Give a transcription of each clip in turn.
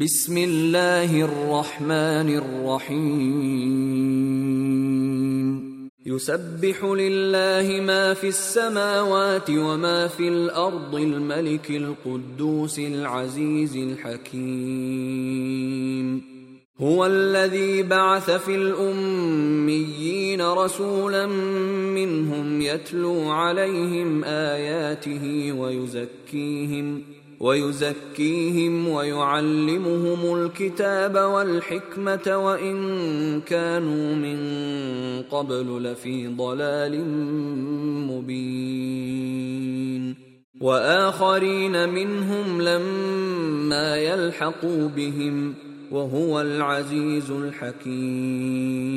بسم الله الرحمن الرحيم يسبح لله ما في السماوات وما في الأرض الملك القدوس العزيز الحكيم هو الذي بعث في الاميين رسولا منهم يتلو عليهم آياته ويزكيهم ويزكيهم ويعلمهم الكتاب والحكمة وإن كانوا من قبل لفي ضلال مبين وآخرين منهم لما يلحقوا بهم وهو العزيز الحكيم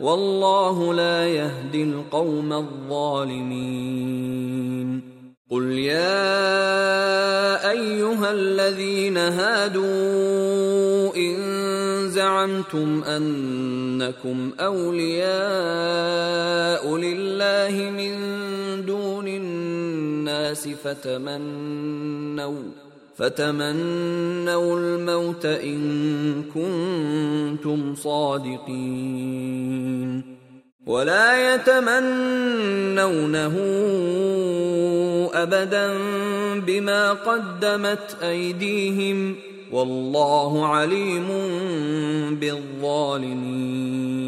والله لا يهدي القوم الظالمين. قل يا أيها الذين هادوا إن زعمتم أنكم أولياء لله من دون الناس فتمنوا فتمنوا الموت إن كنتم صادقين. ولا يتمنونه أبدا بما قدمت أيديهم. والله عليم بالظالمين.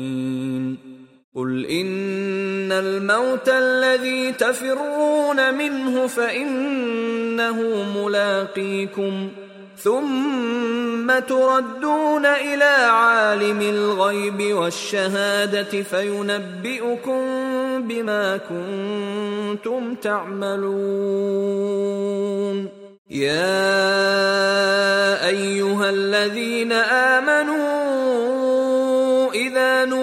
قل إن الموت الذي تفرون منه فانه ملاقيكم. ثم تردون إلى عالم الغيب والشهادة فينبئكم بما كنتم تعملون. يا أيها الذين آمنوا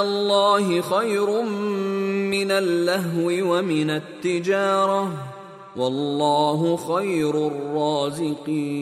الله خير من اللهو ومن التجارة. والله خير الرازقين.